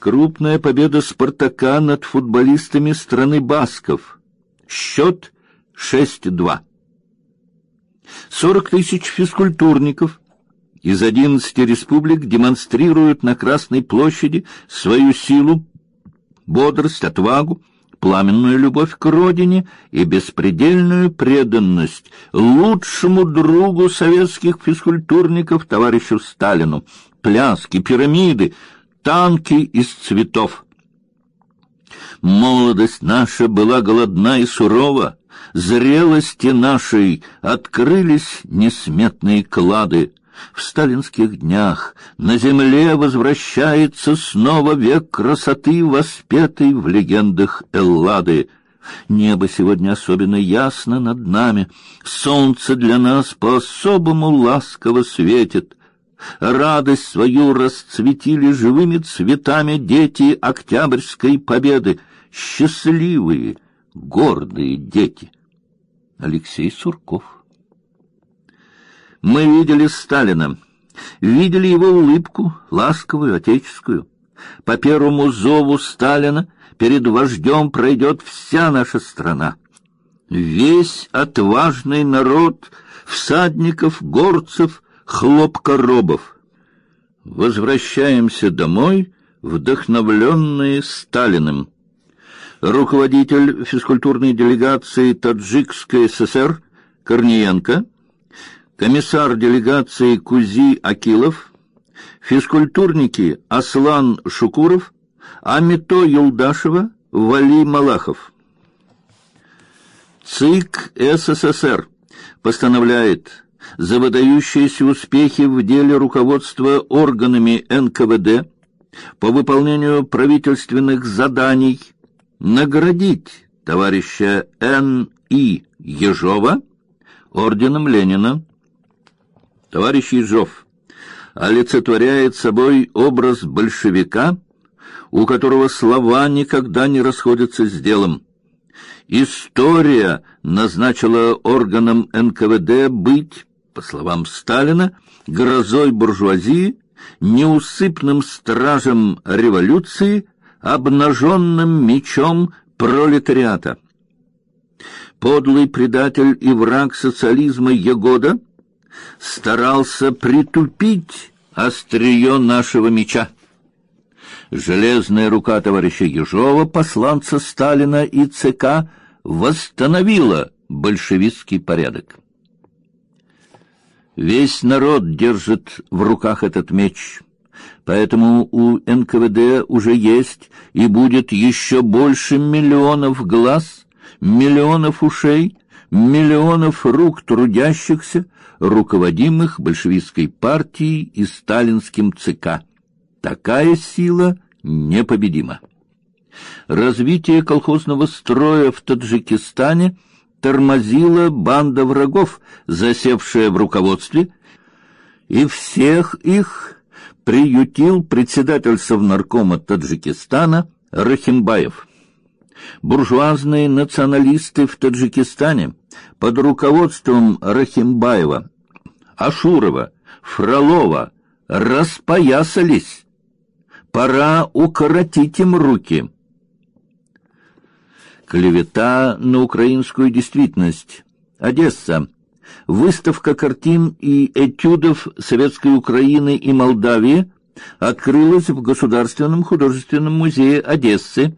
Крупная победа Спартака над футболистами страны басков. Счет 6-2. Сорок тысяч физкультурников из одиннадцати республик демонстрируют на Красной площади свою силу, бодрость, отвагу, пламенную любовь к родине и беспредельную преданность лучшему другу советских физкультурников, товарищу Сталину. Пляски, пирамиды, танки из цветов. Молодость наша была голодна и сурова, зрелости нашей открылись несметные клады. В сталинских днях на земле возвращается снова век красоты, воспетый в легендах Эллады. Небо сегодня особенно ясно над нами, солнце для нас по-особому ласково светит. Радость свою расцветили живыми цветами дети Октябрьской победы, счастливые, гордые дети. Алексей Сурков мы видели Сталина, видели его улыбку, ласковую, отеческую. По первому зову Сталина перед вождем пройдет вся наша страна. Весь отважный народ, всадников, горцев, хлопкоробов. Возвращаемся домой, вдохновленные Сталиным. Руководитель физкультурной делегации Таджикской ССР Корниенко — комиссар делегации Кузи Акилов, физкультурники Аслан Шукуров, Амито Юлдашева, Вали Малахов. ЦИК СССР постановляет за выдающиеся успехи в деле руководства органами НКВД по выполнению правительственных заданий наградить товарища Н.И. Ежова орденом Ленина Товарищ Ежов олицетворяет собой образ большевика, у которого слова никогда не расходятся с делом. История назначила органам НКВД быть, по словам Сталина, грозой буржуазии, неусыпным стражем революции, обнаженным мечом пролетариата. Подлый предатель и враг социализма Егода — старался притупить острие нашего меча. Железная рука товарища Ежова, посланца Сталина и ЦК, восстановила большевистский порядок. Весь народ держит в руках этот меч, поэтому у НКВД уже есть и будет еще больше миллионов глаз, миллионов ушей, миллионов рук трудящихся, руководимых большевистской партией и сталинским ЦК. Такая сила непобедима. Развитие колхозного строя в Таджикистане тормозила банда врагов, засевшая в руководстве, и всех их приютил председатель Совнаркома Таджикистана Рахимбаев. Буржуазные националисты в Таджикистане под руководством Рахимбаева, Ашурова, Фролова распоясались. Пора укоротить им руки. Клевета на украинскую действительность. Одесса. Выставка картин и этюдов советской Украины и Молдавии открылась в Государственном художественном музее Одессы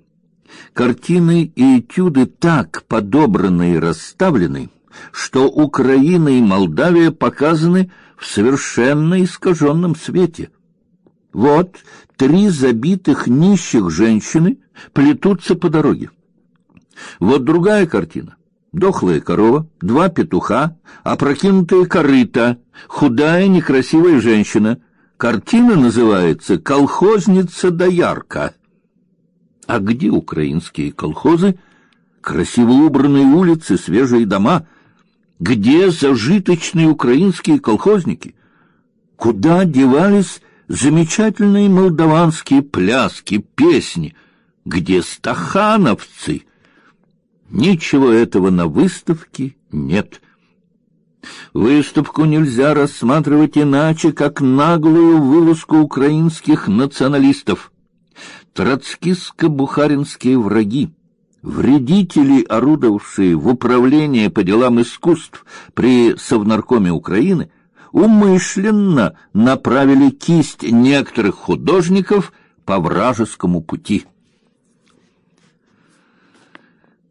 Картины и этюды так подобраны и расставлены, что Украина и Молдавия показаны в совершенно искаженном свете. Вот три забитых нищих женщины плетутся по дороге. Вот другая картина. Дохлая корова, два петуха, опрокинутая корыта, худая некрасивая женщина. Картина называется «Колхозница-доярка». А где украинские колхозы, красиво убранные улицы, свежие дома? Где зажиточные украинские колхозники? Куда девались замечательные молдаванские пляски, песни? Где стахановцы? Ничего этого на выставке нет. Выставку нельзя рассматривать иначе, как наглую вылазку украинских националистов. троцкистско-бухаринские враги, вредители, орудовавшие в управлении по делам искусств при Совнаркоме Украины, умышленно направили кисть некоторых художников по вражескому пути.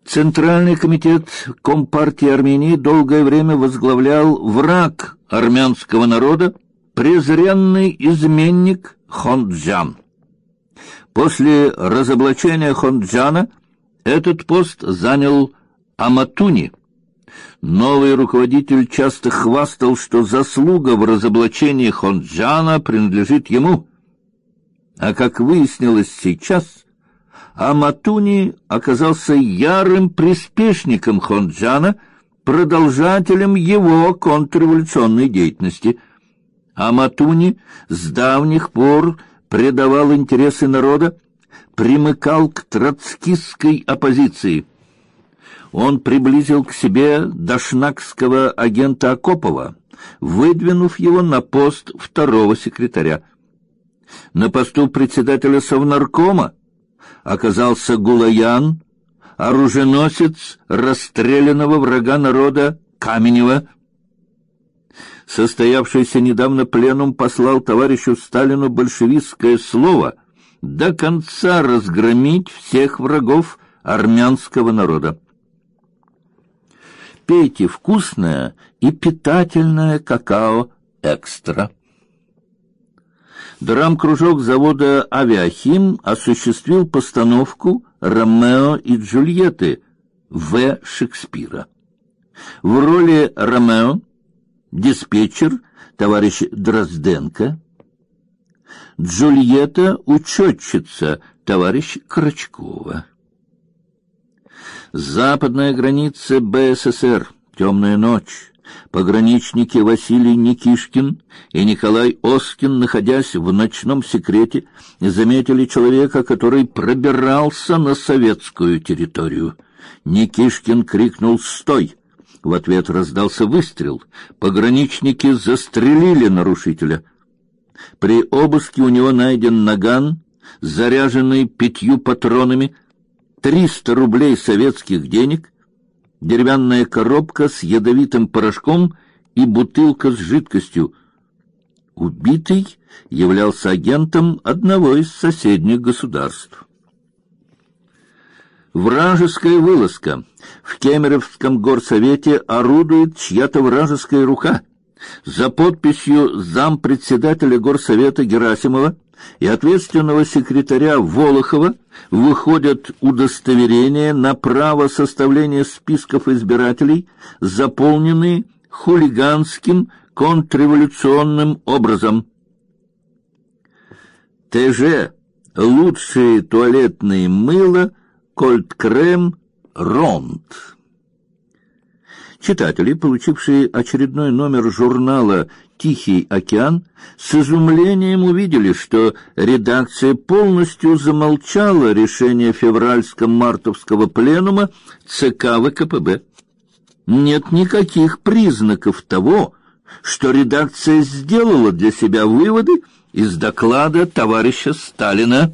Центральный комитет Компартии Армении долгое время возглавлял враг армянского народа, презренный изменник Хонджан. После разоблачения Хонджана этот пост занял Аматуни. Новый руководитель часто хвастал, что заслуга в разоблачении Хонджана принадлежит ему. А как выяснилось сейчас, Аматуни оказался ярым приспешником Хонджана, продолжателем его контрреволюционной деятельности. Аматуни с давних пор предавал интересы народа, примыкал к троцкистской оппозиции. Он приблизил к себе дашнакского агента Акопова, выдвинув его на пост второго секретаря. На посту председателя Совнаркома оказался Гулаян, оруженосец расстрелянного врага народа Каменева. Состоявшийся недавно пленум послал товарищу Сталину большевистское слово до конца разгромить всех врагов армянского народа. Пейте вкусное и питательное какао экстра. Драм-кружок завода «Авиахим» осуществил постановку «Ромео и Джульетты» В. Шекспира. В роли Ромео диспетчер товарищ Дрозденко, Джульетта учетчица товарищ Крачкова. Западная граница БССР. Темная ночь. Пограничники Василий Никишкин и Николай Оскин, находясь в ночном секрете, заметили человека, который пробирался на советскую территорию. Никишкин крикнул «Стой!» В ответ раздался выстрел. Пограничники застрелили нарушителя. При обыске у него найден наган, заряженный пятью патронами, триста рублей советских денег, деревянная коробка с ядовитым порошком и бутылка с жидкостью. Убитый являлся агентом одного из соседних государств. Вражеская вылазка. В Кемеровском горсовете орудует чья-то вражеская рука. За подписью зампредседателя горсовета Герасимова и ответственного секретаря Волохова выходят удостоверения на право составления списков избирателей, заполненные хулиганским контрреволюционным образом. ТЖ лучшие туалетные мыло Кольт-крем Ронд. Читатели, получившие очередной номер журнала Тихий океан, с изумлением увидели, что редакция полностью замолчала решение февральско-мартовского пленума ЦК ВКПБ. Нет никаких признаков того, что редакция сделала для себя выводы из доклада товарища Сталина.